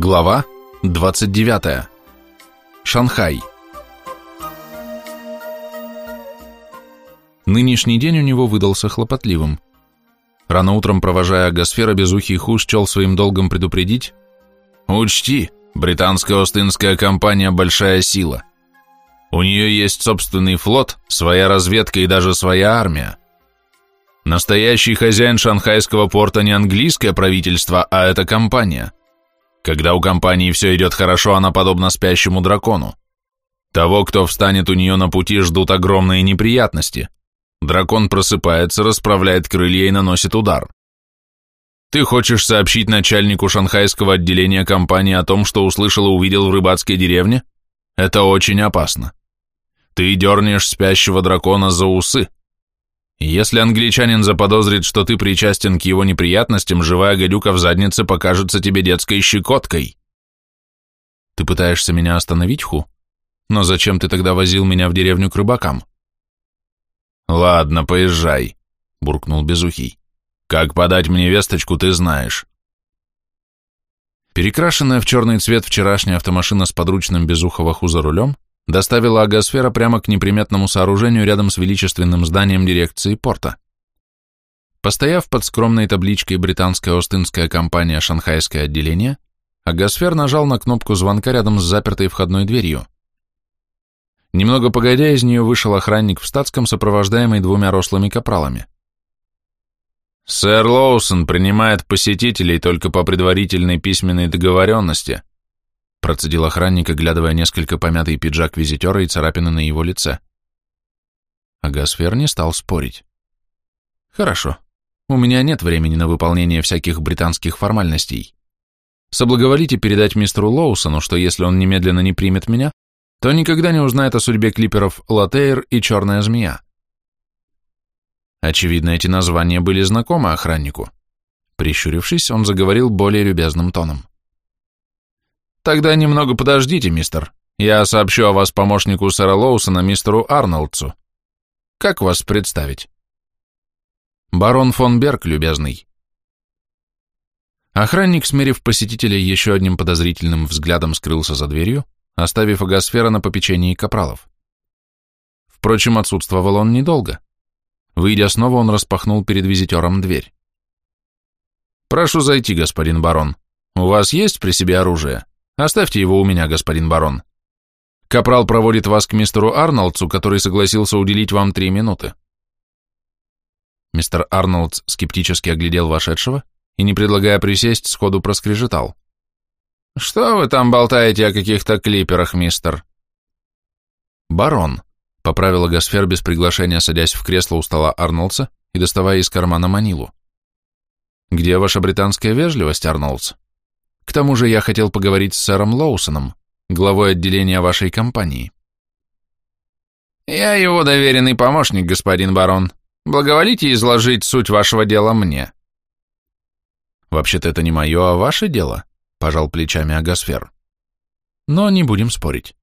Глава 29. Шанхай. Нынешний день у него выдался хлопотливым. Рано утром, провожая Агосфера, Безухий Ху счел своим долгом предупредить «Учти, британская Остинская компания – большая сила. У нее есть собственный флот, своя разведка и даже своя армия. Настоящий хозяин шанхайского порта не английское правительство, а эта компания – когда у компании все идет хорошо, она подобна спящему дракону. Того, кто встанет у нее на пути, ждут огромные неприятности. Дракон просыпается, расправляет крылья и наносит удар. Ты хочешь сообщить начальнику шанхайского отделения компании о том, что услышал и увидел в рыбацкой деревне? Это очень опасно. Ты дернешь спящего дракона за усы. Если англичанин заподозрит, что ты причастен к его неприятностям, живая гадюка в заднице покажется тебе детской щекоткой. Ты пытаешься меня остановить, Ху? Но зачем ты тогда возил меня в деревню к рыбакам? Ладно, поезжай, буркнул Безухий. Как подать мне весточку, ты знаешь. Перекрашенная в черный цвет вчерашняя автомашина с подручным Безухова Ху за рулем доставила агосфера прямо к неприметному сооружению рядом с величественным зданием дирекции порта. Постояв под скромной табличкой британская Остинская компания «Шанхайское отделение», агосфер нажал на кнопку звонка рядом с запертой входной дверью. Немного погодя, из нее вышел охранник в статском, сопровождаемый двумя рослыми капралами. «Сэр Лоусон принимает посетителей только по предварительной письменной договоренности», процедил охранник, оглядывая несколько помятый пиджак визитера и царапины на его лице. А Гасфер не стал спорить. «Хорошо. У меня нет времени на выполнение всяких британских формальностей. Соблаговолите передать мистеру Лоусону, что если он немедленно не примет меня, то никогда не узнает о судьбе клиперов Латейр и Черная Змея». Очевидно, эти названия были знакомы охраннику. Прищурившись, он заговорил более любезным тоном. Тогда немного подождите, мистер. Я сообщу о вас помощнику сэра Лоусона, мистеру Арнольдсу. Как вас представить? Барон фон Берг, любезный. Охранник, смерив посетителя еще одним подозрительным взглядом, скрылся за дверью, оставив агосфера на попечении капралов. Впрочем, отсутствовал он недолго. Выйдя снова, он распахнул перед визитером дверь. «Прошу зайти, господин барон. У вас есть при себе оружие?» Оставьте его у меня, господин барон. Капрал проводит вас к мистеру Арнольдсу, который согласился уделить вам три минуты. Мистер Арнольдс скептически оглядел вошедшего и, не предлагая присесть, сходу проскрежетал. «Что вы там болтаете о каких-то клиперах, мистер?» «Барон», — поправила Гасфер без приглашения, садясь в кресло у стола Арнольдса и доставая из кармана манилу. «Где ваша британская вежливость, Арнольдс?» К тому же я хотел поговорить с сэром Лоусоном, главой отделения вашей компании. Я его доверенный помощник, господин барон. Благоволите изложить суть вашего дела мне. Вообще-то это не мое, а ваше дело, пожал плечами Агасфер. Но не будем спорить.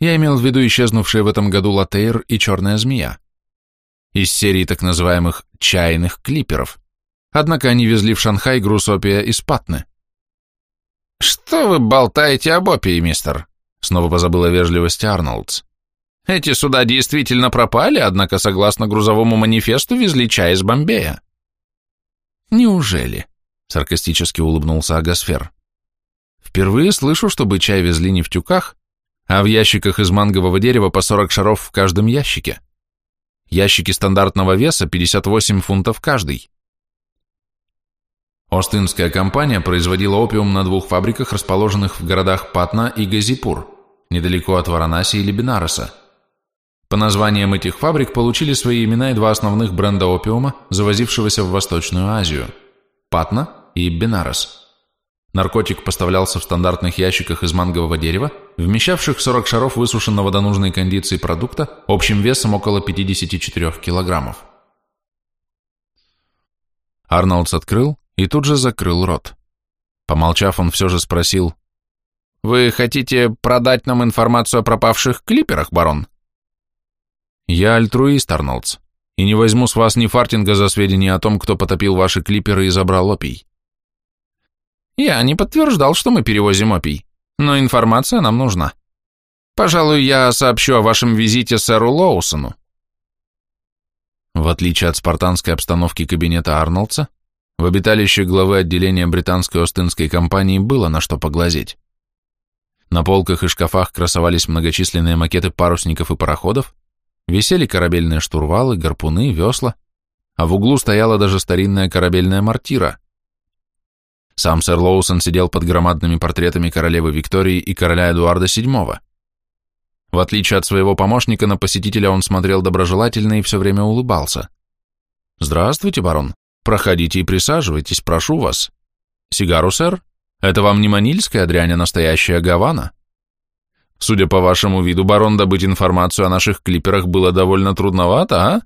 Я имел в виду исчезнувшие в этом году Латейр и Черная Змея. Из серии так называемых «чайных клиперов». Однако они везли в Шанхай груз опия из Патны. «Что вы болтаете об опии, мистер?» Снова позабыла вежливость Арнольдс. «Эти суда действительно пропали, однако, согласно грузовому манифесту, везли чай из Бомбея». «Неужели?» — саркастически улыбнулся Агасфер. «Впервые слышу, чтобы чай везли не в тюках, а в ящиках из мангового дерева по 40 шаров в каждом ящике. Ящики стандартного веса 58 фунтов каждый. Остинская компания производила опиум на двух фабриках, расположенных в городах Патна и Газипур, недалеко от Варанаси или Бенареса. По названиям этих фабрик получили свои имена и два основных бренда опиума, завозившегося в Восточную Азию – Патна и Бенарес. Наркотик поставлялся в стандартных ящиках из мангового дерева, вмещавших 40 шаров высушенного до нужной кондиции продукта общим весом около 54 килограммов. Арнольдс открыл и тут же закрыл рот. Помолчав, он все же спросил, «Вы хотите продать нам информацию о пропавших клиперах, барон?» «Я альтруист, Арнольдс, и не возьму с вас ни фартинга за сведения о том, кто потопил ваши клиперы и забрал опий. Я не подтверждал, что мы перевозим опий, но информация нам нужна. Пожалуй, я сообщу о вашем визите сэру Лоусону. В отличие от спартанской обстановки кабинета Арнольдса, в обиталище главы отделения британской Остинской компании было на что поглазеть. На полках и шкафах красовались многочисленные макеты парусников и пароходов, висели корабельные штурвалы, гарпуны, весла, а в углу стояла даже старинная корабельная мортира. Сам сэр Лоусон сидел под громадными портретами королевы Виктории и короля Эдуарда VII. В отличие от своего помощника, на посетителя он смотрел доброжелательно и все время улыбался. «Здравствуйте, барон. Проходите и присаживайтесь, прошу вас. Сигару, сэр? Это вам не манильская дрянь, а настоящая гавана?» Судя по вашему виду, барон, добыть информацию о наших клиперах было довольно трудновато, а?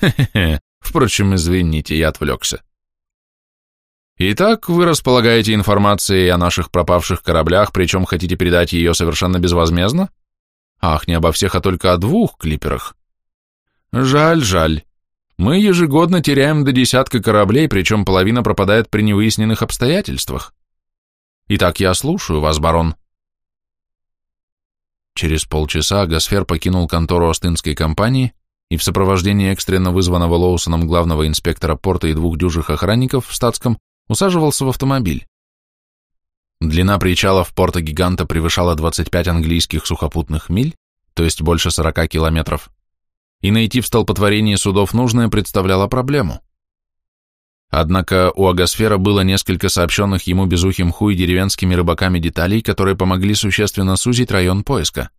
Хе-хе-хе. Впрочем, извините, я отвлекся. Итак, вы располагаете информацией о наших пропавших кораблях, причем хотите передать ее совершенно безвозмездно? Ах, не обо всех, а только о двух клиперах. Жаль, жаль. Мы ежегодно теряем до десятка кораблей, причем половина пропадает при невыясненных обстоятельствах. Итак, я слушаю вас, барон. Через полчаса Гасфер покинул контору Остинской компании и в сопровождении экстренно вызванного Лоусоном главного инспектора порта и двух дюжих охранников в статском усаживался в автомобиль. Длина причалов порта гиганта превышала 25 английских сухопутных миль, то есть больше 40 километров, и найти в столпотворении судов нужное представляло проблему. Однако у Агосфера было несколько сообщенных ему безухим хуй деревенскими рыбаками деталей, которые помогли существенно сузить район поиска.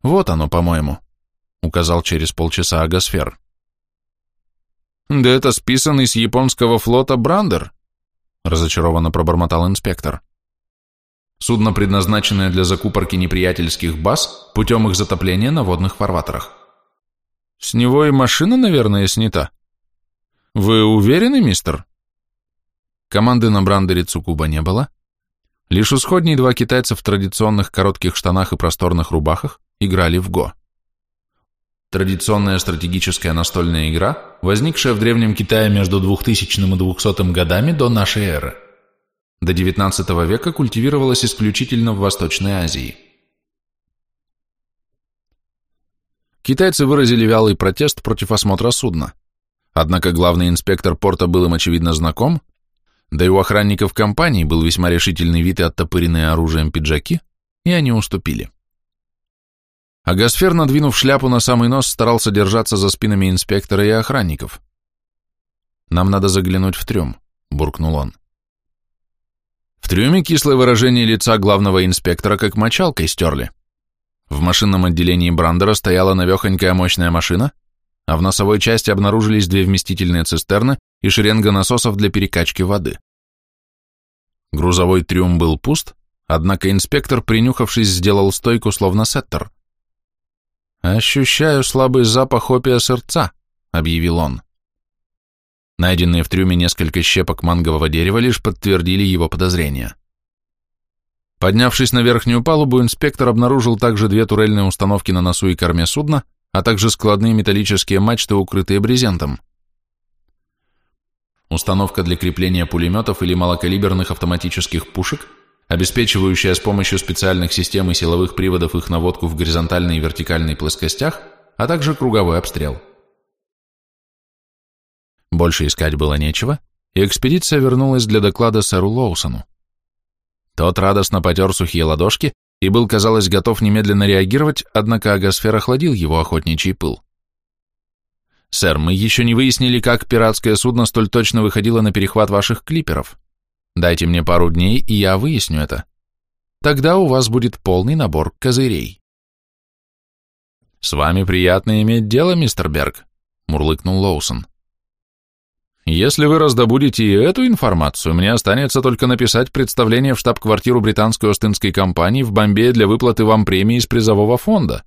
«Вот оно, по-моему», — указал через полчаса Агосфер. «Да это списанный с японского флота Брандер», разочарованно пробормотал инспектор. Судно, предназначенное для закупорки неприятельских баз путем их затопления на водных фарватерах. С него и машина, наверное, снята. Вы уверены, мистер? Команды на брандере Цукуба не было. Лишь исходние два китайца в традиционных коротких штанах и просторных рубахах играли в го. Традиционная стратегическая настольная игра, возникшая в Древнем Китае между 2000 и 200 годами до нашей эры. До XIX века культивировалась исключительно в Восточной Азии. Китайцы выразили вялый протест против осмотра судна. Однако главный инспектор порта был им очевидно знаком, да и у охранников компании был весьма решительный вид и оттопыренные оружием пиджаки, и они уступили. А Гасфер, надвинув шляпу на самый нос, старался держаться за спинами инспектора и охранников. «Нам надо заглянуть в трюм», — буркнул он. В трюме кислое выражение лица главного инспектора как мочалкой стерли. В машинном отделении Брандера стояла навехонькая мощная машина, а в носовой части обнаружились две вместительные цистерны и шеренга насосов для перекачки воды. Грузовой трюм был пуст, однако инспектор, принюхавшись, сделал стойку, словно сеттер. «Ощущаю слабый запах опия сырца», — объявил он. Найденные в трюме несколько щепок мангового дерева лишь подтвердили его подозрения. Поднявшись на верхнюю палубу, инспектор обнаружил также две турельные установки на носу и корме судна, а также складные металлические мачты, укрытые брезентом. Установка для крепления пулеметов или малокалиберных автоматических пушек — обеспечивающая с помощью специальных систем и силовых приводов их наводку в горизонтальной и вертикальной плоскостях, а также круговой обстрел. Больше искать было нечего, и экспедиция вернулась для доклада сэру Лоусону. Тот радостно потер сухие ладошки и был, казалось, готов немедленно реагировать, однако Агосфер охладил его охотничий пыл. «Сэр, мы еще не выяснили, как пиратское судно столь точно выходило на перехват ваших клиперов. Дайте мне пару дней, и я выясню это. Тогда у вас будет полный набор козырей. С вами приятно иметь дело, мистер Берг, мурлыкнул Лоусон. Если вы раздобудете и эту информацию, мне останется только написать представление в штаб-квартиру британской Остинской компании в Бомбее для выплаты вам премии из призового фонда.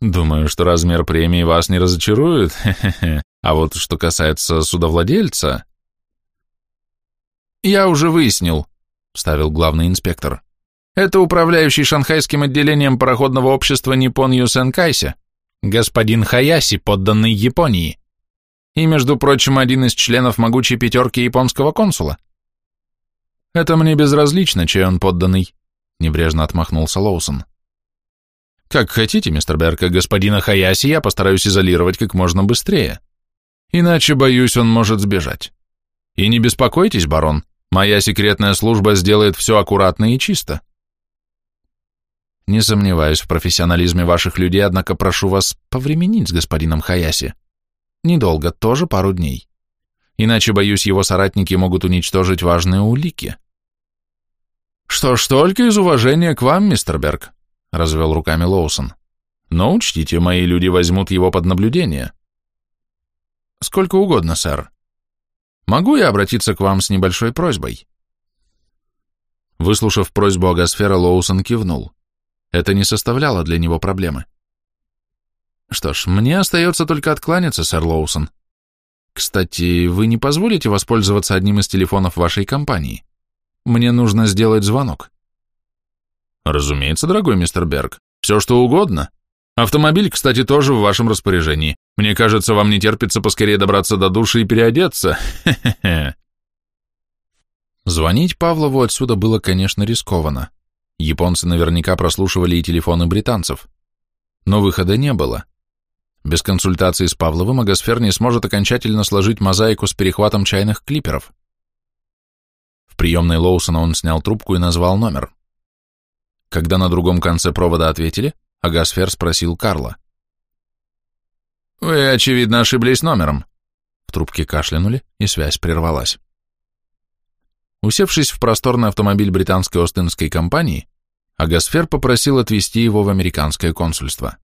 Думаю, что размер премии вас не разочарует, а вот что касается судовладельца... «Я уже выяснил», — вставил главный инспектор. «Это управляющий шанхайским отделением пароходного общества Ниппон Юсен Кайся, господин Хаяси, подданный Японии, и, между прочим, один из членов могучей пятерки японского консула». Это мне безразлично, чей он подданный, небрежно отмахнулся Лоусон. Как хотите, мистер Берка, господина Хаяси я постараюсь изолировать как можно быстрее. Иначе, боюсь, он может сбежать. И не беспокойтесь, барон, моя секретная служба сделает все аккуратно и чисто. Не сомневаюсь в профессионализме ваших людей, однако прошу вас повременить с господином Хаяси. Недолго, тоже пару дней. Иначе, боюсь, его соратники могут уничтожить важные улики. Что ж, только из уважения к вам, мистер Берг, развел руками Лоусон. Но учтите, мои люди возьмут его под наблюдение. Сколько угодно, сэр. Могу я обратиться к вам с небольшой просьбой? Выслушав просьбу Агасфера, Лоусон кивнул. Это не составляло для него проблемы. Что ж, мне остается только откланяться, сэр Лоусон. Кстати, вы не позволите воспользоваться одним из телефонов вашей компании? Мне нужно сделать звонок. Разумеется, дорогой мистер Берг. Все, что угодно. Автомобиль, кстати, тоже в вашем распоряжении. Мне кажется, вам не терпится поскорее добраться до души и переодеться. Звонить Павлову отсюда было, конечно, рискованно. Японцы наверняка прослушивали и телефоны британцев. Но выхода не было. Без консультации с Павловым Агасфер не сможет окончательно сложить мозаику с перехватом чайных клиперов. В приемной Лоусона он снял трубку и назвал номер. Когда на другом конце провода ответили, Агасфер спросил Карла. «Вы, очевидно, ошиблись номером». В трубке кашлянули, и связь прервалась. Усевшись в просторный автомобиль британской Остинской компании, Агасфер попросил отвезти его в американское консульство.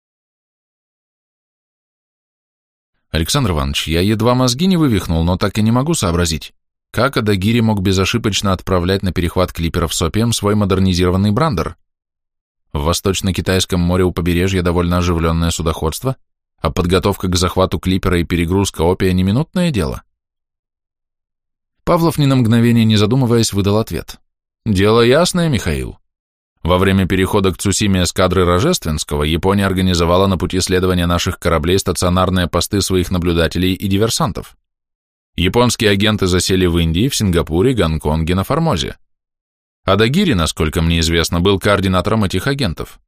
Александр Иванович, я едва мозги не вывихнул, но так и не могу сообразить, как Адагири мог безошибочно отправлять на перехват клиперов с свой модернизированный брандер? В Восточно-Китайском море у побережья довольно оживленное судоходство, а подготовка к захвату клипера и перегрузка опия не минутное дело. Павлов ни на мгновение не задумываясь выдал ответ. «Дело ясное, Михаил. Во время перехода к Цусиме эскадры Рожественского Япония организовала на пути следования наших кораблей стационарные посты своих наблюдателей и диверсантов. Японские агенты засели в Индии, в Сингапуре, Гонконге, на Формозе. Адагири, насколько мне известно, был координатором этих агентов.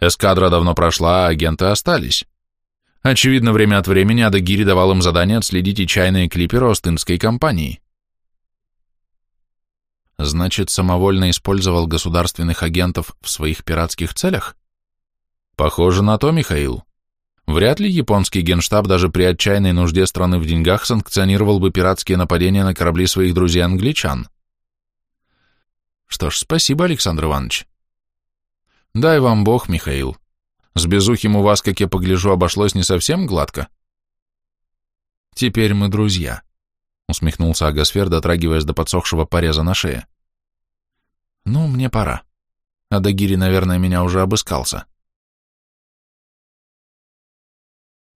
Эскадра давно прошла, а агенты остались. Очевидно, время от времени Адагири давал им задание отследить и чайные клиперы Остинской компании. Значит, самовольно использовал государственных агентов в своих пиратских целях? Похоже на то, Михаил. Вряд ли японский генштаб даже при отчаянной нужде страны в деньгах санкционировал бы пиратские нападения на корабли своих друзей-англичан. Что ж, спасибо, Александр Иванович. Дай вам Бог, Михаил. С безухим у вас, как я погляжу, обошлось не совсем гладко. Теперь мы друзья, усмехнулся Агасфер, дотрагиваясь до подсохшего пореза на шее. Ну, мне пора. Адагири, наверное, меня уже обыскался.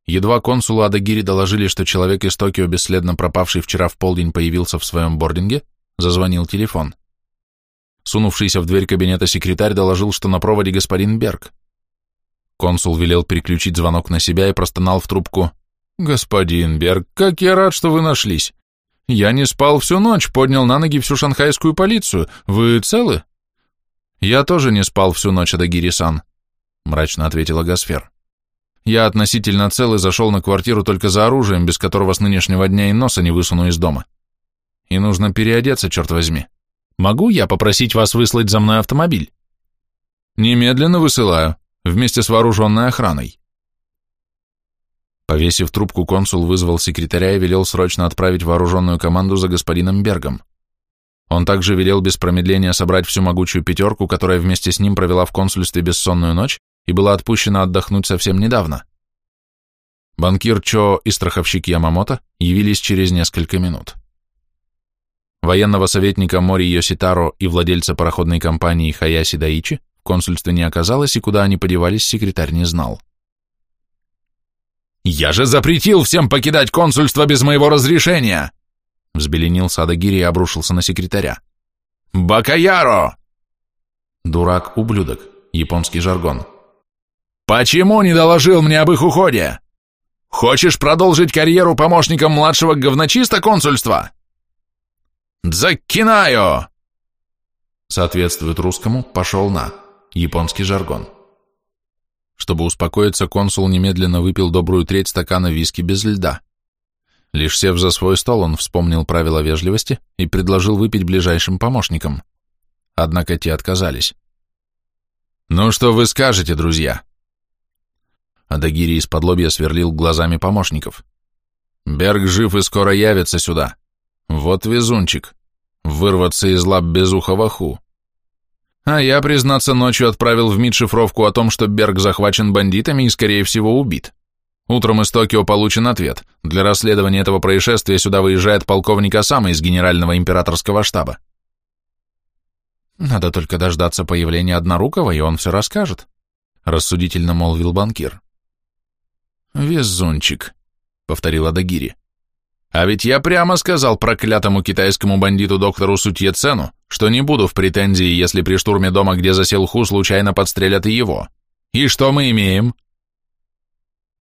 Едва консулу Адагири доложили, что человек из Токио, бесследно пропавший вчера в полдень, появился в своем бординге, зазвонил телефон. Сунувшийся в дверь кабинета секретарь доложил, что на проводе господин Берг. Консул велел переключить звонок на себя и простонал в трубку. «Господин Берг, как я рад, что вы нашлись. Я не спал всю ночь, поднял на ноги всю шанхайскую полицию. Вы целы? Я тоже не спал всю ночь, Адагири-сан, мрачно ответила Гасфер. Я относительно цел и зашел на квартиру только за оружием, без которого с нынешнего дня и носа не высуну из дома. И нужно переодеться, черт возьми. Могу я попросить вас выслать за мной автомобиль? Немедленно высылаю, вместе с вооруженной охраной. Повесив трубку, консул вызвал секретаря и велел срочно отправить вооруженную команду за господином Бергом. Он также велел без промедления собрать всю могучую пятерку, которая вместе с ним провела в консульстве бессонную ночь и была отпущена отдохнуть совсем недавно. Банкир Чо и страховщик Ямамото явились через несколько минут. Военного советника Мори Йоситаро и владельца пароходной компании Хаяси Даичи в консульстве не оказалось, и куда они подевались, секретарь не знал. «Я же запретил всем покидать консульство без моего разрешения!» Взбеленился Адагири и обрушился на секретаря. «Бакаяро!» Дурак-ублюдок, японский жаргон. «Почему не доложил мне об их уходе? Хочешь продолжить карьеру помощником младшего говночиста консульства?» «Дзаккинаю!» соответствует русскому «пошел на», японский жаргон. Чтобы успокоиться, консул немедленно выпил добрую треть стакана виски без льда. Лишь сев за свой стол, он вспомнил правила вежливости и предложил выпить ближайшим помощникам. Однако те отказались. «Ну что вы скажете, друзья?» Адагири из-под сверлил глазами помощников. «Берг жив и скоро явится сюда. Вот везунчик. Вырваться из лап безухого ху. А я, признаться, ночью отправил в МИД шифровку о том, что Берг захвачен бандитами и, скорее всего, убит. Утром из Токио получен ответ. Для расследования этого происшествия сюда выезжает полковник Осама из Генерального императорского штаба. Надо только дождаться появления Однорукого, и он все расскажет, рассудительно молвил банкир. Везунчик, повторила Дагири. А ведь я прямо сказал проклятому китайскому бандиту доктору Сутье Цену, что не буду в претензии, если при штурме дома, где засел Ху, случайно подстрелят и его. И что мы имеем?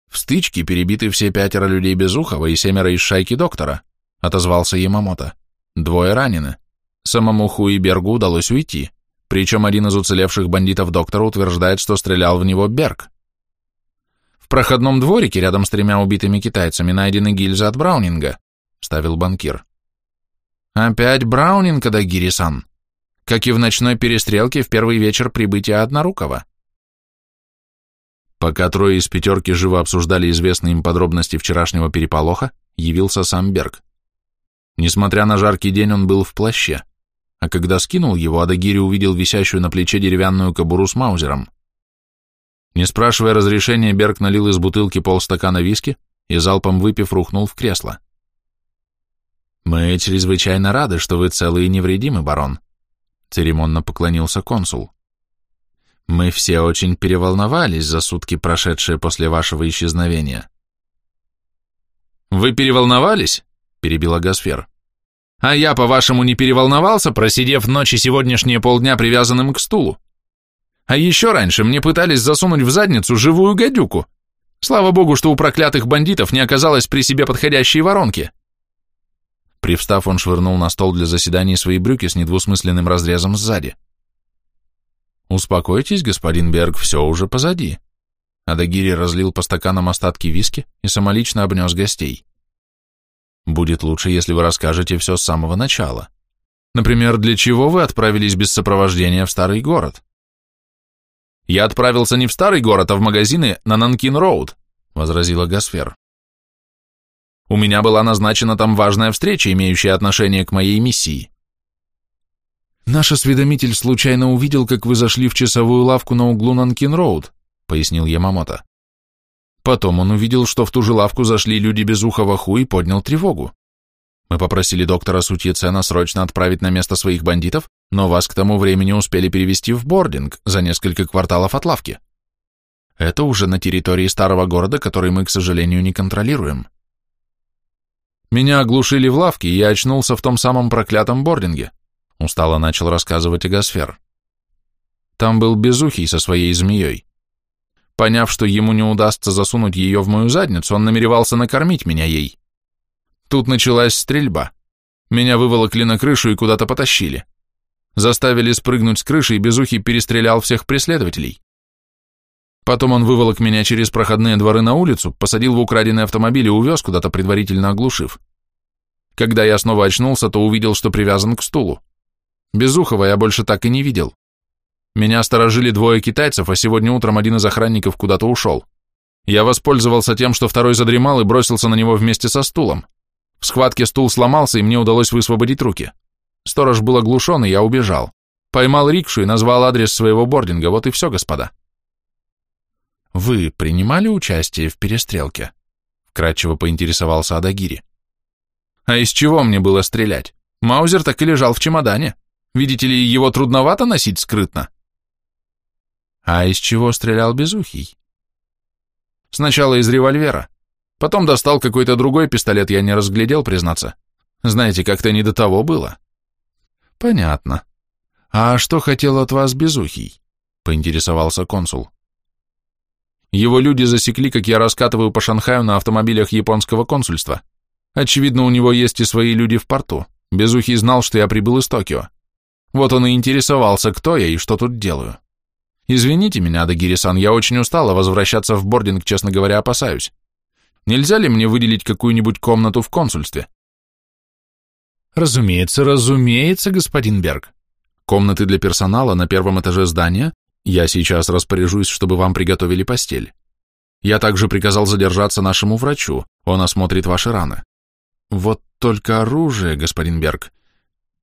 В стычке перебиты все пятеро людей Безухова и семеро из шайки доктора, отозвался Ямамото. Двое ранены. Самому Ху и Бергу удалось уйти, причем один из уцелевших бандитов доктора утверждает, что стрелял в него Берг. В проходном дворике рядом с тремя убитыми китайцами найдены гильзы от Браунинга, ставил банкир. Опять Браунинг, Адагири-сан. Как и в ночной перестрелке в первый вечер прибытия Однорукого. Пока трое из пятерки живо обсуждали известные им подробности вчерашнего переполоха, явился сам Берг. Несмотря на жаркий день, он был в плаще, а когда скинул его, Адагири увидел висящую на плече деревянную кобуру с маузером. Не спрашивая разрешения, Берг налил из бутылки полстакана виски и, залпом выпив, рухнул в кресло. «Мы чрезвычайно рады, что вы целы и невредимы, барон», — церемонно поклонился консул. «Мы все очень переволновались за сутки, прошедшие после вашего исчезновения». «Вы переволновались?» — перебила Гасфер. «А я, по-вашему, не переволновался, просидев ночи сегодняшние полдня привязанным к стулу? А еще раньше мне пытались засунуть в задницу живую гадюку. Слава богу, что у проклятых бандитов не оказалось при себе подходящей воронки. Привстав, он швырнул на стол для заседаний свои брюки с недвусмысленным разрезом сзади. «Успокойтесь, господин Берг, все уже позади». Адагири разлил по стаканам остатки виски и самолично обнес гостей. «Будет лучше, если вы расскажете все с самого начала. Например, для чего вы отправились без сопровождения в старый город?» «Я отправился не в старый город, а в магазины на Нанкин-Роуд», — возразила Гасфер. «У меня была назначена там важная встреча, имеющая отношение к моей миссии». «Наш осведомитель случайно увидел, как вы зашли в часовую лавку на углу Нанкин-Роуд», — пояснил Ямамото. Потом он увидел, что в ту же лавку зашли люди без уха ху и поднял тревогу. Мы попросили доктора Сутьецена срочно отправить на место своих бандитов, но вас к тому времени успели перевести в бординг за несколько кварталов от лавки. Это уже на территории старого города, который мы, к сожалению, не контролируем. Меня оглушили в лавке, и я очнулся в том самом проклятом бординге, устало начал рассказывать Агасфер. Там был Безухий со своей змеей. Поняв, что ему не удастся засунуть ее в мою задницу, он намеревался накормить меня ей. Тут началась стрельба. Меня выволокли на крышу и куда-то потащили. Заставили спрыгнуть с крыши, и Безухий перестрелял всех преследователей. Потом он выволок меня через проходные дворы на улицу, посадил в украденный автомобиль и увез куда-то, предварительно оглушив. Когда я снова очнулся, то увидел, что привязан к стулу. Безухова я больше так и не видел. Меня сторожили двое китайцев, а сегодня утром один из охранников куда-то ушел. Я воспользовался тем, что второй задремал и бросился на него вместе со стулом. В схватке стул сломался, и мне удалось высвободить руки. Сторож был оглушен, и я убежал. Поймал рикшу и назвал адрес своего бординга, вот и все, господа. Вы принимали участие в перестрелке? Вкратчиво поинтересовался Адагири. А из чего мне было стрелять? Маузер так и лежал в чемодане. Видите ли, его трудновато носить скрытно. А из чего стрелял Безухий? Сначала из револьвера. Потом достал какой-то другой пистолет, я не разглядел, признаться. Знаете, как-то не до того было. Понятно. А что хотел от вас Безухий? Поинтересовался консул. Его люди засекли, как я раскатываю по Шанхаю на автомобилях японского консульства. Очевидно, у него есть и свои люди в порту. Безухий знал, что я прибыл из Токио. Вот он и интересовался, кто я и что тут делаю. Извините меня, Адагири-сан, я очень устала, возвращаться в бординг, честно говоря, опасаюсь. Нельзя ли мне выделить какую-нибудь комнату в консульстве? Разумеется, разумеется, господин Берг. Комнаты для персонала на первом этаже здания. Я сейчас распоряжусь, чтобы вам приготовили постель. Я также приказал задержаться нашему врачу, он осмотрит ваши раны. Вот только оружие, господин Берг.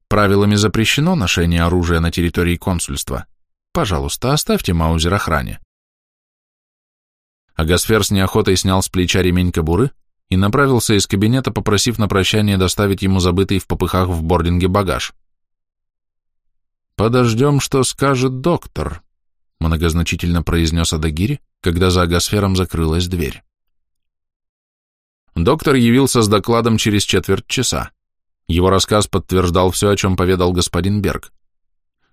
Правилами запрещено ношение оружия на территории консульства. Пожалуйста, оставьте Маузер охране. Агасфер с неохотой снял с плеча ремень кобуры и направился из кабинета, попросив на прощание доставить ему забытый в попыхах в бординге багаж. «Подождем, что скажет доктор», — многозначительно произнес Адагири, когда за Агасфером закрылась дверь. Доктор явился с докладом через четверть часа. Его рассказ подтверждал все, о чем поведал господин Берг.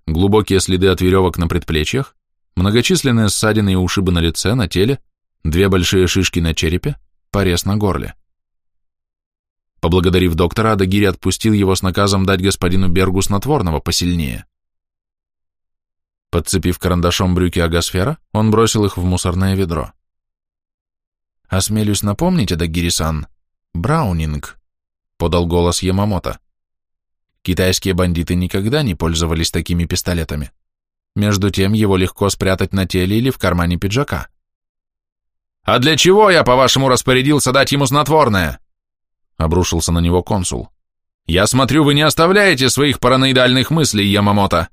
Глубокие следы от веревок на предплечьях, многочисленные ссадины и ушибы на лице, на теле, две большие шишки на черепе, порез на горле. Поблагодарив доктора, Адагири отпустил его с наказом дать господину Бергу снотворного посильнее. Подцепив карандашом брюки Агасфера, он бросил их в мусорное ведро. «Осмелюсь напомнить, Адагири-сан, Браунинг», — подал голос Ямамото. Китайские бандиты никогда не пользовались такими пистолетами. Между тем, его легко спрятать на теле или в кармане пиджака. «А для чего я, по-вашему, распорядился дать ему снотворное?» — обрушился на него консул. «Я смотрю, вы не оставляете своих параноидальных мыслей, Ямамото.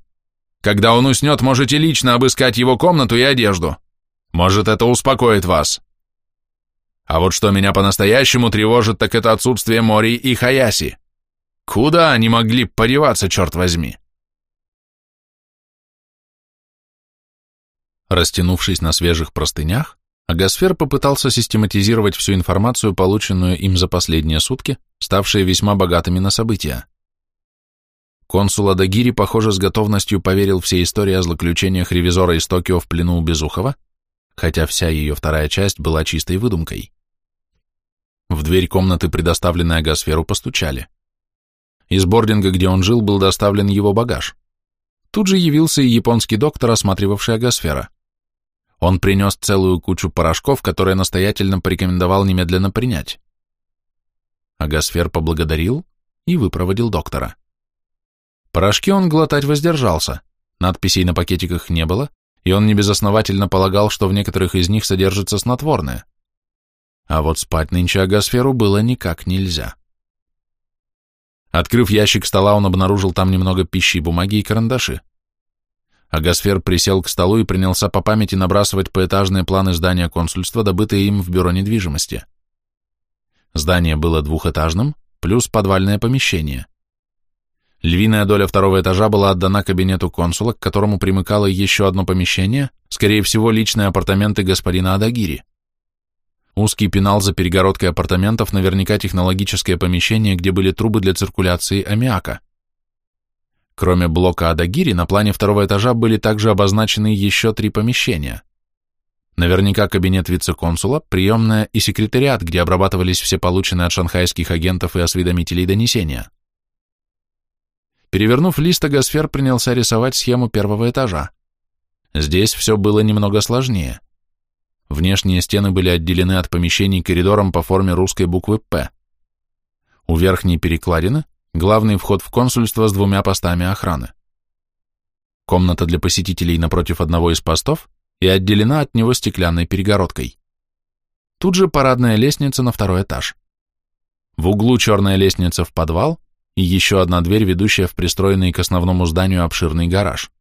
Когда он уснет, можете лично обыскать его комнату и одежду. Может, это успокоит вас. А вот что меня по-настоящему тревожит, так это отсутствие Мори и Хаяси. Куда они могли подеваться, черт возьми? Растянувшись на свежих простынях, Агасфер попытался систематизировать всю информацию, полученную им за последние сутки, ставшие весьма богатыми на события. Консул Адагири, похоже, с готовностью поверил все истории о злоключениях ревизора из Токио в плену у Безухова, хотя вся ее вторая часть была чистой выдумкой. В дверь комнаты, предоставленной Агасферу, постучали. Из бординга, где он жил, был доставлен его багаж. Тут же явился и японский доктор, осматривавший Агасфера. Он принес целую кучу порошков, которые настоятельно порекомендовал немедленно принять. Агасфер поблагодарил и выпроводил доктора. Порошки он глотать воздержался, надписей на пакетиках не было, и он небезосновательно полагал, что в некоторых из них содержится снотворное. А вот спать нынче агосферу было никак нельзя. Открыв ящик стола, он обнаружил там немного пищи, бумаги и карандаши. Агосфер присел к столу и принялся по памяти набрасывать поэтажные планы здания консульства, добытые им в бюро недвижимости. Здание было двухэтажным, плюс подвальное помещение. Львиная доля второго этажа была отдана кабинету консула, к которому примыкало еще одно помещение, скорее всего, личные апартаменты господина Адагири. Узкий пенал за перегородкой апартаментов, наверняка технологическое помещение, где были трубы для циркуляции аммиака. Кроме блока Адагири, на плане второго этажа были также обозначены еще три помещения. Наверняка кабинет вице-консула, приемная и секретариат, где обрабатывались все полученные от шанхайских агентов и осведомителей донесения. Перевернув лист, Агосфер принялся рисовать схему первого этажа. Здесь все было немного сложнее. Внешние стены были отделены от помещений коридором по форме русской буквы «П». У верхней перекладины главный вход в консульство с двумя постами охраны. Комната для посетителей напротив одного из постов и отделена от него стеклянной перегородкой. Тут же парадная лестница на второй этаж. В углу черная лестница в подвал, и еще одна дверь, ведущая в пристроенный к основному зданию обширный гараж.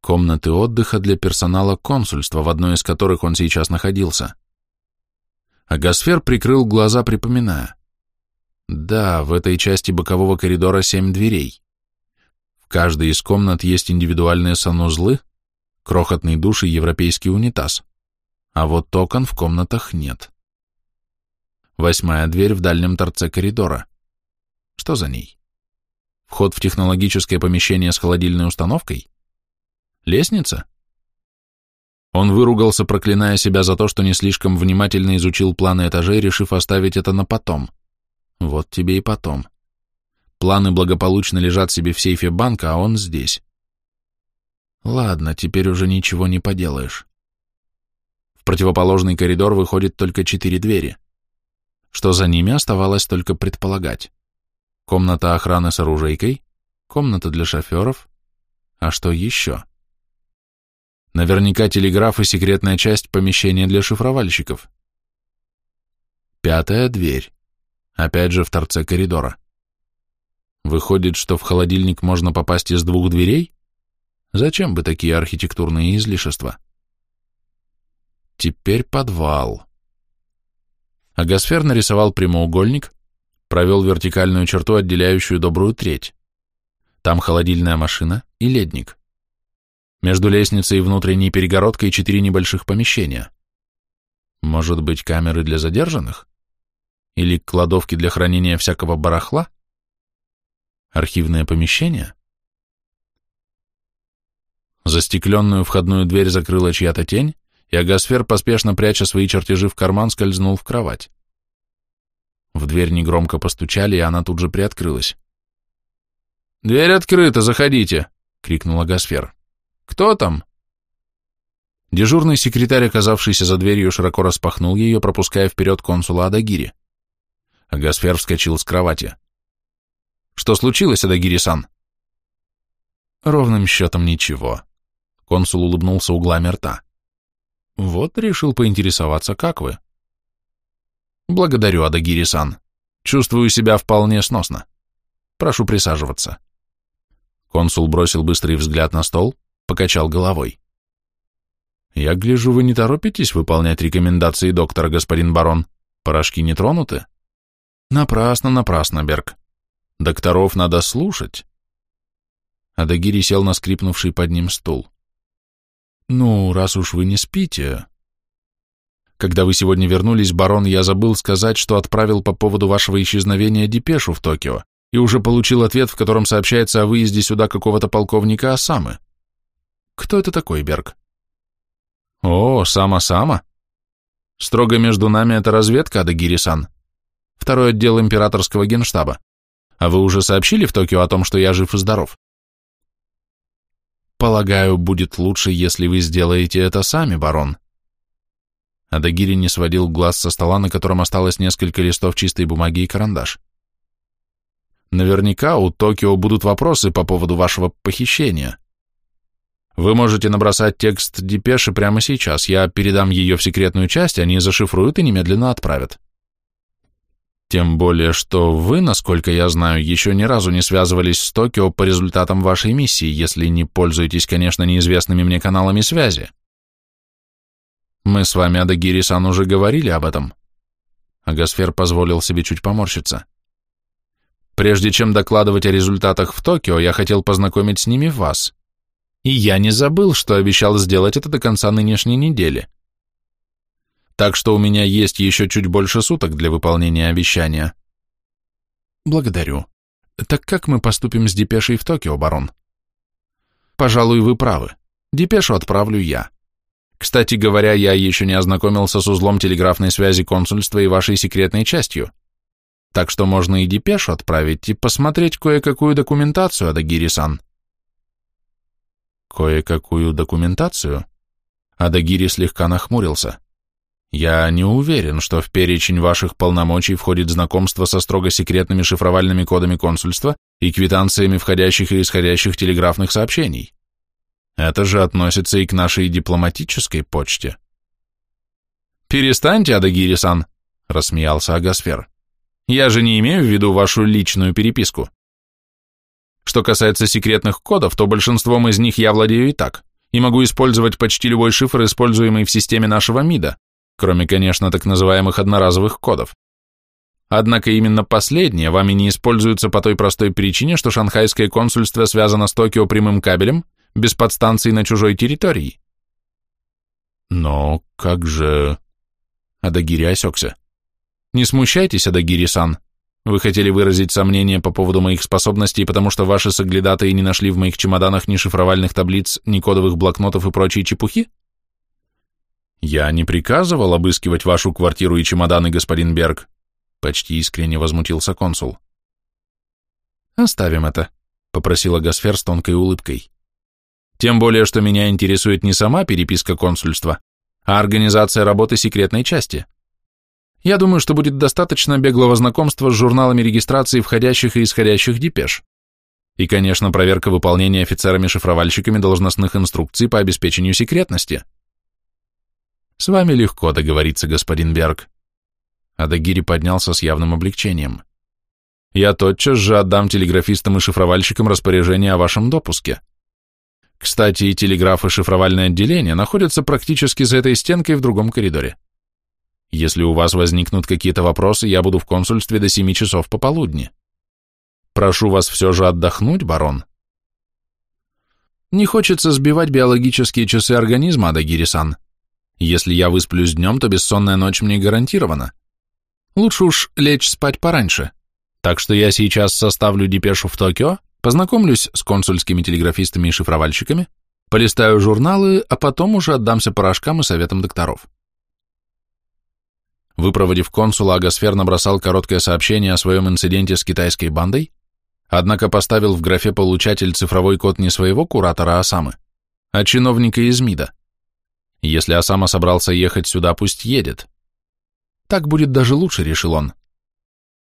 Комнаты отдыха для персонала консульства, в одной из которых он сейчас находился. Агасфер прикрыл глаза, припоминая. Да, в этой части бокового коридора семь дверей. В каждой из комнат есть индивидуальные санузлы, крохотный душ и европейский унитаз. А вот окон в комнатах нет. Восьмая дверь в дальнем торце коридора. Что за ней? Вход в технологическое помещение с холодильной установкой? Лестница? Он выругался, проклиная себя за то, что не слишком внимательно изучил планы этажей, решив оставить это на потом. Вот тебе и потом. Планы благополучно лежат себе в сейфе банка, а он здесь. Ладно, теперь уже ничего не поделаешь. В противоположный коридор выходит только четыре двери. Что за ними оставалось только предполагать. Комната охраны с оружейкой, комната для шоферов. А что еще? Наверняка телеграф и секретная часть помещения для шифровальщиков. Пятая дверь. Опять же в торце коридора. Выходит, что в холодильник можно попасть из двух дверей? Зачем бы такие архитектурные излишества? Теперь подвал. Агосфер нарисовал прямоугольник, провел вертикальную черту, отделяющую добрую треть. Там холодильная машина и ледник. Между лестницей и внутренней перегородкой четыре небольших помещения. Может быть, камеры для задержанных? Или кладовки для хранения всякого барахла? Архивное помещение? Застекленную входную дверь закрыла чья-то тень, и Агасфер, поспешно пряча свои чертежи в карман, скользнул в кровать. В дверь негромко постучали, и она тут же приоткрылась. «Дверь открыта, заходите!» — крикнул Агасфер. «Кто там?» Дежурный секретарь, оказавшийся за дверью, широко распахнул ее, пропуская вперед консула Адагири. Агасфер вскочил с кровати. «Что случилось, Адагири-сан?» «Ровным счетом ничего». Консул улыбнулся углами рта. «Вот решил поинтересоваться, как вы?» «Благодарю, Адагири-сан. Чувствую себя вполне сносно. Прошу присаживаться». Консул бросил быстрый взгляд на стол, покачал головой. «Я гляжу, вы не торопитесь выполнять рекомендации доктора, господин барон. Порошки не тронуты?» «Напрасно, напрасно, Берг. Докторов надо слушать». Адагири сел на скрипнувший под ним стул. «Ну, раз уж вы не спите...» «Когда вы сегодня вернулись, барон, я забыл сказать, что отправил по поводу вашего исчезновения депешу в Токио и уже получил ответ, в котором сообщается о выезде сюда какого-то полковника Осамы. Кто это такой, Берг? О, Сама-Сама. Строго между нами это разведка, Адагири-сан. Второй отдел императорского генштаба. А вы уже сообщили в Токио о том, что я жив и здоров? Полагаю, будет лучше, если вы сделаете это сами, барон. Адагири не сводил глаз со стола, на котором осталось несколько листов чистой бумаги и карандаш. Наверняка у Токио будут вопросы по поводу вашего похищения. Вы можете набросать текст депеши прямо сейчас. Я передам ее в секретную часть, они зашифруют и немедленно отправят. Тем более, что вы, насколько я знаю, еще ни разу не связывались с Токио по результатам вашей миссии, если не пользуетесь, конечно, неизвестными мне каналами связи. Мы с вами, Адагири-сан, уже говорили об этом. Агасфер позволил себе чуть поморщиться. Прежде чем докладывать о результатах в Токио, я хотел познакомить с ними вас. И я не забыл, что обещал сделать это до конца нынешней недели. Так что у меня есть еще чуть больше суток для выполнения обещания. Благодарю. Так как мы поступим с депешей в Токио, барон? Пожалуй, вы правы. Депешу отправлю я. Кстати говоря, я еще не ознакомился с узлом телеграфной связи консульства и вашей секретной частью. Так что можно и депешу отправить и посмотреть кое-какую документацию, Адагири-сан. Кое-какую документацию? Адагири слегка нахмурился. Я не уверен, что в перечень ваших полномочий входит знакомство со строго секретными шифровальными кодами консульства и квитанциями входящих и исходящих телеграфных сообщений. Это же относится и к нашей дипломатической почте. «Перестаньте, Адагири-сан», — рассмеялся Агасфер. «Я же не имею в виду вашу личную переписку. Что касается секретных кодов, то большинством из них я владею и так, и могу использовать почти любой шифр, используемый в системе нашего МИДа, кроме, конечно, так называемых одноразовых кодов. Однако именно последние вами не используются по той простой причине, что шанхайское консульство связано с Токио прямым кабелем, без подстанций на чужой территории. Но как же... Адагири осекся. Не смущайтесь, Адагири-сан, вы хотели выразить сомнение по поводу моих способностей, потому что ваши соглядатые не нашли в моих чемоданах ни шифровальных таблиц, ни кодовых блокнотов и прочей чепухи? Я не приказывал обыскивать вашу квартиру и чемоданы, господин Берг, почти искренне возмутился консул. Оставим это, попросила Гасфер с тонкой улыбкой. Тем более, что меня интересует не сама переписка консульства, а организация работы секретной части. Я думаю, что будет достаточно беглого знакомства с журналами регистрации входящих и исходящих депеш. И, конечно, проверка выполнения офицерами-шифровальщиками должностных инструкций по обеспечению секретности. С вами легко договориться, господин Берг. Адагири поднялся с явным облегчением. Я тотчас же отдам телеграфистам и шифровальщикам распоряжение о вашем допуске. Кстати, и телеграф и шифровальное отделение находятся практически за этой стенкой в другом коридоре. Если у вас возникнут какие-то вопросы, я буду в консульстве до семи часов пополудни. Прошу вас все же отдохнуть, барон. Не хочется сбивать биологические часы организма, Адагири-сан. Если я высплюсь днем, то бессонная ночь мне гарантирована. Лучше уж лечь спать пораньше. Так что я сейчас составлю депешу в Токио, познакомлюсь с консульскими телеграфистами и шифровальщиками, полистаю журналы, а потом уже отдамся порошкам и советам докторов. Выпроводив консула, Агасфер набросал короткое сообщение о своем инциденте с китайской бандой, однако поставил в графе получатель цифровой код не своего куратора Осамы, а чиновника из МИДа. Если Осама собрался ехать сюда, пусть едет. Так будет даже лучше, решил он.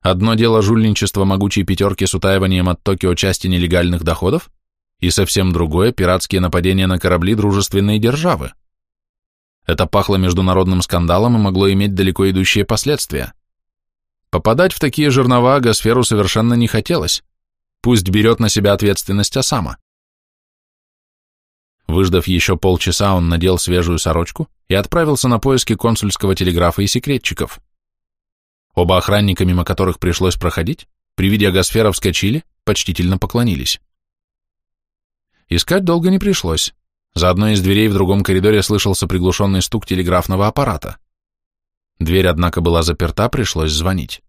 Одно дело жульничество могучей пятерки с утаиванием от Токио части нелегальных доходов, и совсем другое – пиратские нападения на корабли дружественной державы. Это пахло международным скандалом и могло иметь далеко идущие последствия. Попадать в такие жернова Гасферу совершенно не хотелось. Пусть берет на себя ответственность Осама. Выждав еще полчаса, он надел свежую сорочку и отправился на поиски консульского телеграфа и секретчиков. Оба охранника, мимо которых пришлось проходить, при виде Агасфера вскочили, почтительно поклонились. Искать долго не пришлось. За одной из дверей в другом коридоре слышался приглушенный стук телеграфного аппарата. Дверь, однако, была заперта, пришлось звонить.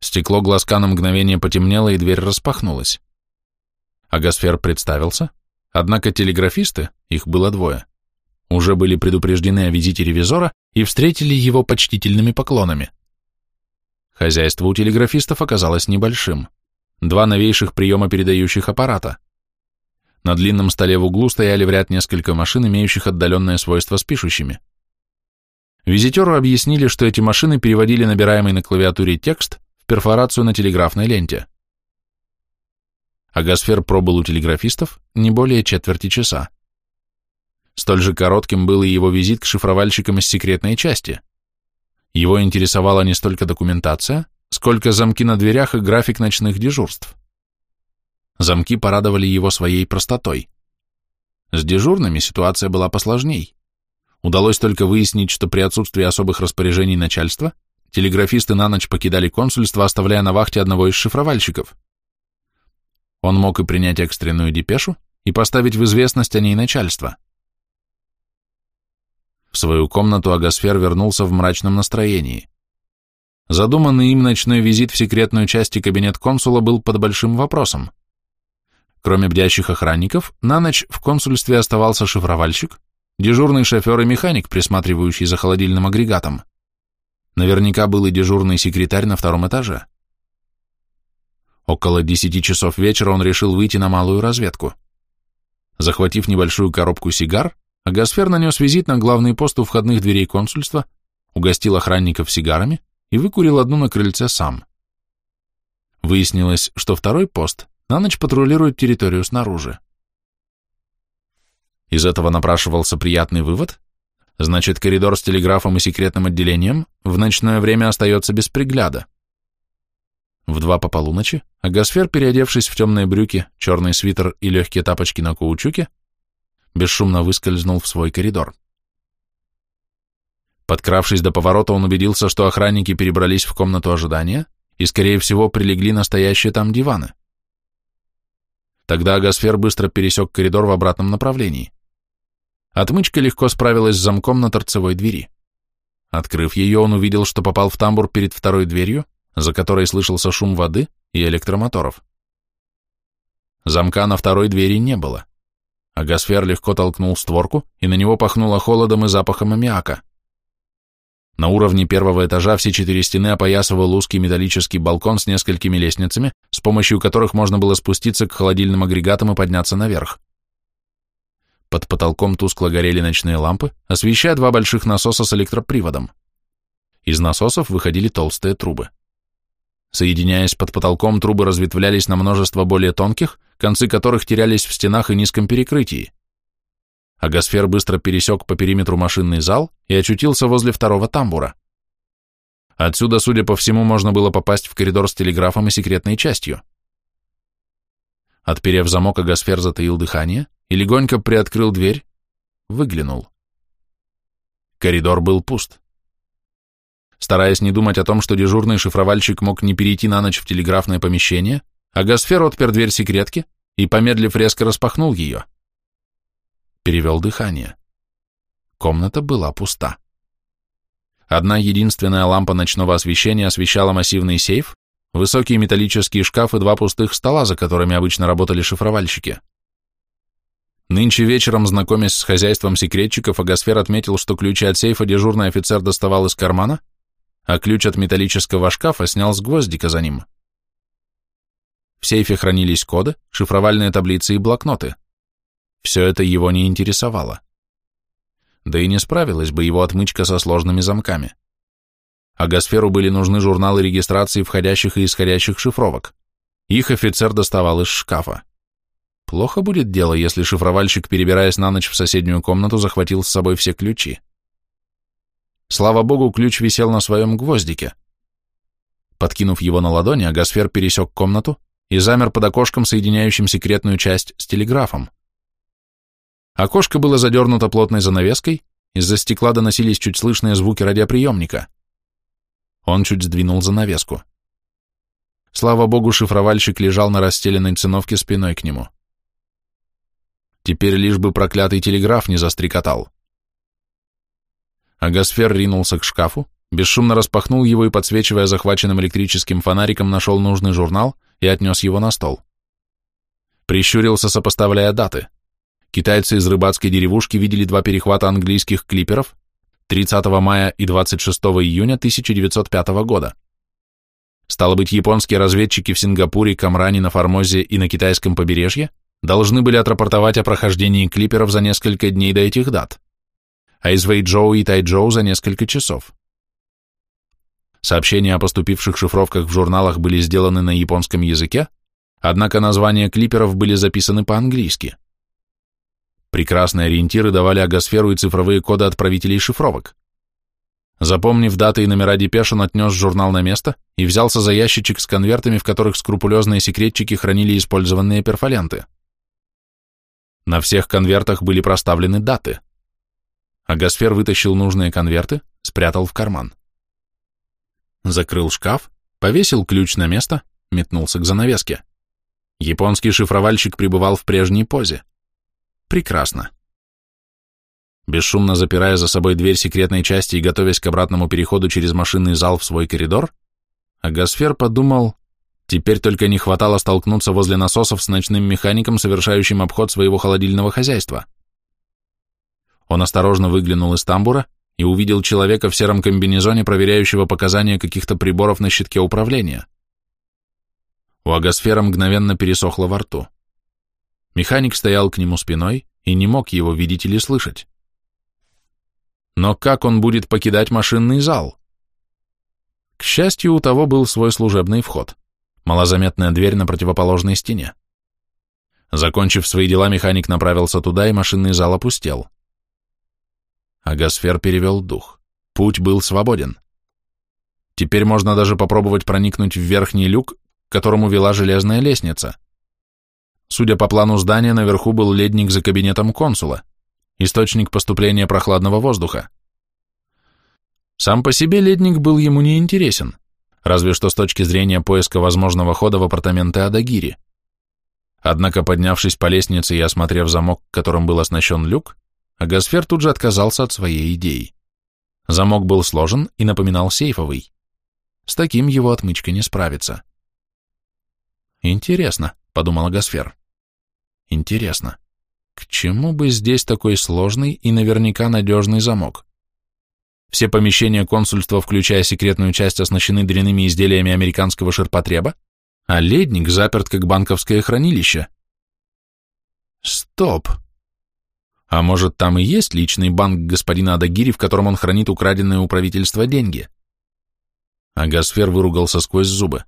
Стекло глазка на мгновение потемнело, и дверь распахнулась. Агасфер представился, однако телеграфисты, их было двое, уже были предупреждены о визите ревизора и встретили его почтительными поклонами. Хозяйство у телеграфистов оказалось небольшим. Два новейших приема передающих аппарата — на длинном столе в углу стояли в ряд несколько машин, имеющих отдаленное свойство с пишущими. Визитеру объяснили, что эти машины переводили набираемый на клавиатуре текст в перфорацию на телеграфной ленте. Агасфер пробыл у телеграфистов не более четверти часа. Столь же коротким был и его визит к шифровальщикам из секретной части. Его интересовала не столько документация, сколько замки на дверях и график ночных дежурств. Замки порадовали его своей простотой. С дежурными ситуация была посложней. Удалось только выяснить, что при отсутствии особых распоряжений начальства телеграфисты на ночь покидали консульство, оставляя на вахте одного из шифровальщиков. Он мог и принять экстренную депешу, и поставить в известность о ней начальство. В свою комнату Агасфер вернулся в мрачном настроении. Задуманный им ночной визит в секретную часть и кабинет консула был под большим вопросом. Кроме бдящих охранников, на ночь в консульстве оставался шифровальщик, дежурный шофер и механик, присматривающий за холодильным агрегатом. Наверняка был и дежурный секретарь на втором этаже. Около десяти часов вечера он решил выйти на малую разведку. Захватив небольшую коробку сигар, Агасфер нанес визит на главный пост у входных дверей консульства, угостил охранников сигарами и выкурил одну на крыльце сам. Выяснилось, что второй пост на ночь патрулирует территорию снаружи. Из этого напрашивался приятный вывод, значит, коридор с телеграфом и секретным отделением в ночное время остается без пригляда. В два по полуночи Агасфер, переодевшись в темные брюки, черный свитер и легкие тапочки на каучуке, бесшумно выскользнул в свой коридор. Подкравшись до поворота, он убедился, что охранники перебрались в комнату ожидания и, скорее всего, прилегли настоящие там диваны. Тогда Агасфер быстро пересек коридор в обратном направлении. Отмычка легко справилась с замком на торцевой двери. Открыв ее, он увидел, что попал в тамбур перед второй дверью, за которой слышался шум воды и электромоторов. Замка на второй двери не было. Агасфер легко толкнул створку, и на него пахнуло холодом и запахом аммиака. На уровне первого этажа все четыре стены опоясывал узкий металлический балкон с несколькими лестницами, с помощью которых можно было спуститься к холодильным агрегатам и подняться наверх. Под потолком тускло горели ночные лампы, освещая два больших насоса с электроприводом. Из насосов выходили толстые трубы. Соединяясь под потолком, трубы разветвлялись на множество более тонких, концы которых терялись в стенах и низком перекрытии. Агосфер быстро пересек по периметру машинный зал и очутился возле второго тамбура. Отсюда, судя по всему, можно было попасть в коридор с телеграфом и секретной частью. Отперев замок, Агосфер затаил дыхание и легонько приоткрыл дверь, выглянул. Коридор был пуст. Стараясь не думать о том, что дежурный шифровальщик мог не перейти на ночь в телеграфное помещение, Агосфер отпер дверь секретки и, помедлив, резко распахнул ее. Перевел дыхание. Комната была пуста. Одна единственная лампа ночного освещения освещала массивный сейф, высокий металлический шкаф и два пустых стола, за которыми обычно работали шифровальщики. Нынче вечером, знакомясь с хозяйством секретчиков, Агосфер отметил, что ключи от сейфа дежурный офицер доставал из кармана, а ключ от металлического шкафа снял с гвоздика за ним. В сейфе хранились коды, шифровальные таблицы и блокноты. Все это его не интересовало. Да и не справилась бы его отмычка со сложными замками. А Гасферу были нужны журналы регистрации входящих и исходящих шифровок. Их офицер доставал из шкафа. Плохо будет дело, если шифровальщик, перебираясь на ночь в соседнюю комнату, захватил с собой все ключи. Слава богу, ключ висел на своем гвоздике. Подкинув его на ладони, Агасфер пересек комнату и замер под окошком, соединяющим секретную часть с телеграфом. Окошко было задернуто плотной занавеской, из-за стекла доносились чуть слышные звуки радиоприемника. Он чуть сдвинул занавеску. Слава богу, шифровальщик лежал на расстеленной циновке спиной к нему. Теперь лишь бы проклятый телеграф не застрекотал. Агасфер ринулся к шкафу, бесшумно распахнул его и, подсвечивая захваченным электрическим фонариком, нашел нужный журнал и отнес его на стол. Прищурился, сопоставляя даты. Китайцы из рыбацкой деревушки видели два перехвата английских клиперов 30 мая и 26 июня 1905 года. Стало быть, японские разведчики в Сингапуре, Камране, на Формозе и на китайском побережье должны были отрапортовать о прохождении клиперов за несколько дней до этих дат, а из Вэйчжоу и Тайчжоу за несколько часов. Сообщения о поступивших шифровках в журналах были сделаны на японском языке, однако названия клиперов были записаны по-английски. Прекрасные ориентиры давали агосферу и цифровые коды отправителей шифровок. Запомнив даты и номера депеш, он отнес журнал на место и взялся за ящичек с конвертами, в которых скрупулезные секретчики хранили использованные перфоленты. На всех конвертах были проставлены даты. Агосфер вытащил нужные конверты, спрятал в карман. Закрыл шкаф, повесил ключ на место, метнулся к занавеске. Японский шифровальщик пребывал в прежней позе. Прекрасно. Бесшумно запирая за собой дверь секретной части и готовясь к обратному переходу через машинный зал в свой коридор, Агосфер подумал, Теперь только не хватало столкнуться возле насосов с ночным механиком, совершающим обход своего холодильного хозяйства. Он осторожно выглянул из тамбура и увидел человека в сером комбинезоне, проверяющего показания каких-то приборов на щитке управления. У агосфера мгновенно пересохло во рту. Механик стоял к нему спиной и не мог его видеть или слышать. Но как он будет покидать машинный зал? К счастью, у того был свой служебный вход малозаметная дверь на противоположной стене. Закончив свои дела, механик направился туда, и машинный зал опустел. Агасфер перевел дух. Путь был свободен. Теперь можно даже попробовать проникнуть в верхний люк, к которому вела железная лестница. Судя по плану здания, наверху был ледник за кабинетом консула, источник поступления прохладного воздуха. Сам по себе ледник был ему не интересен разве что с точки зрения поиска возможного хода в апартаменты Адагири. Однако, поднявшись по лестнице и осмотрев замок, которым был оснащен люк, Агасфер тут же отказался от своей идеи. Замок был сложен и напоминал сейфовый. С таким его отмычка не справится. «Интересно», — подумал Агасфер. «Интересно, к чему бы здесь такой сложный и наверняка надежный замок? Все помещения консульства, включая секретную часть, оснащены дряными изделиями американского ширпотреба, а ледник заперт как банковское хранилище. Стоп. А может, там и есть личный банк господина Адагири, в котором он хранит украденные у правительства деньги? Агасфер выругался сквозь зубы.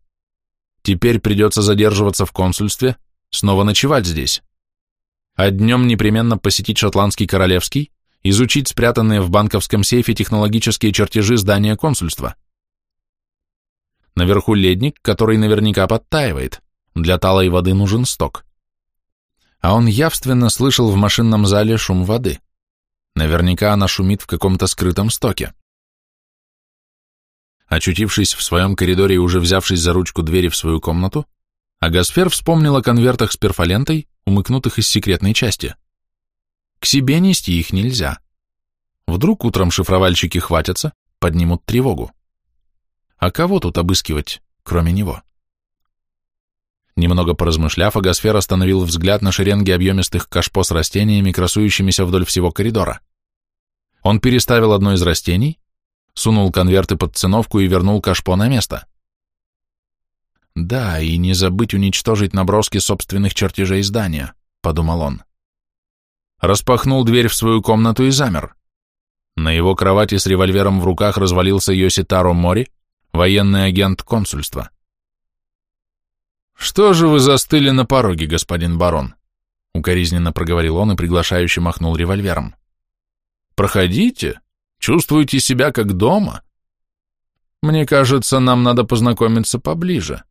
Теперь придется задерживаться в консульстве, снова ночевать здесь. А днем непременно посетить шотландский королевский, изучить спрятанные в банковском сейфе технологические чертежи здания консульства. Наверху ледник, который наверняка подтаивает. Для талой воды нужен сток. А он явственно слышал в машинном зале шум воды. Наверняка она шумит в каком-то скрытом стоке. Очутившись в своем коридоре и уже взявшись за ручку двери в свою комнату, Агасфер вспомнил о конвертах с перфолентой, умыкнутых из секретной части. К себе нести их нельзя. Вдруг утром шифровальщики хватятся, поднимут тревогу. А кого тут обыскивать, кроме него? Немного поразмышляв, Агасфер остановил взгляд на шеренге объемистых кашпо с растениями, красующимися вдоль всего коридора. Он переставил одно из растений, сунул конверты под циновку и вернул кашпо на место. «Да, и не забыть уничтожить наброски собственных чертежей здания», — подумал он. Распахнул дверь в свою комнату и замер. На его кровати с револьвером в руках развалился Йоситаро Мори, военный агент консульства. «Что же вы застыли на пороге, господин барон?» Укоризненно проговорил он и приглашающе махнул револьвером. «Проходите, чувствуете себя как дома. Мне кажется, нам надо познакомиться поближе».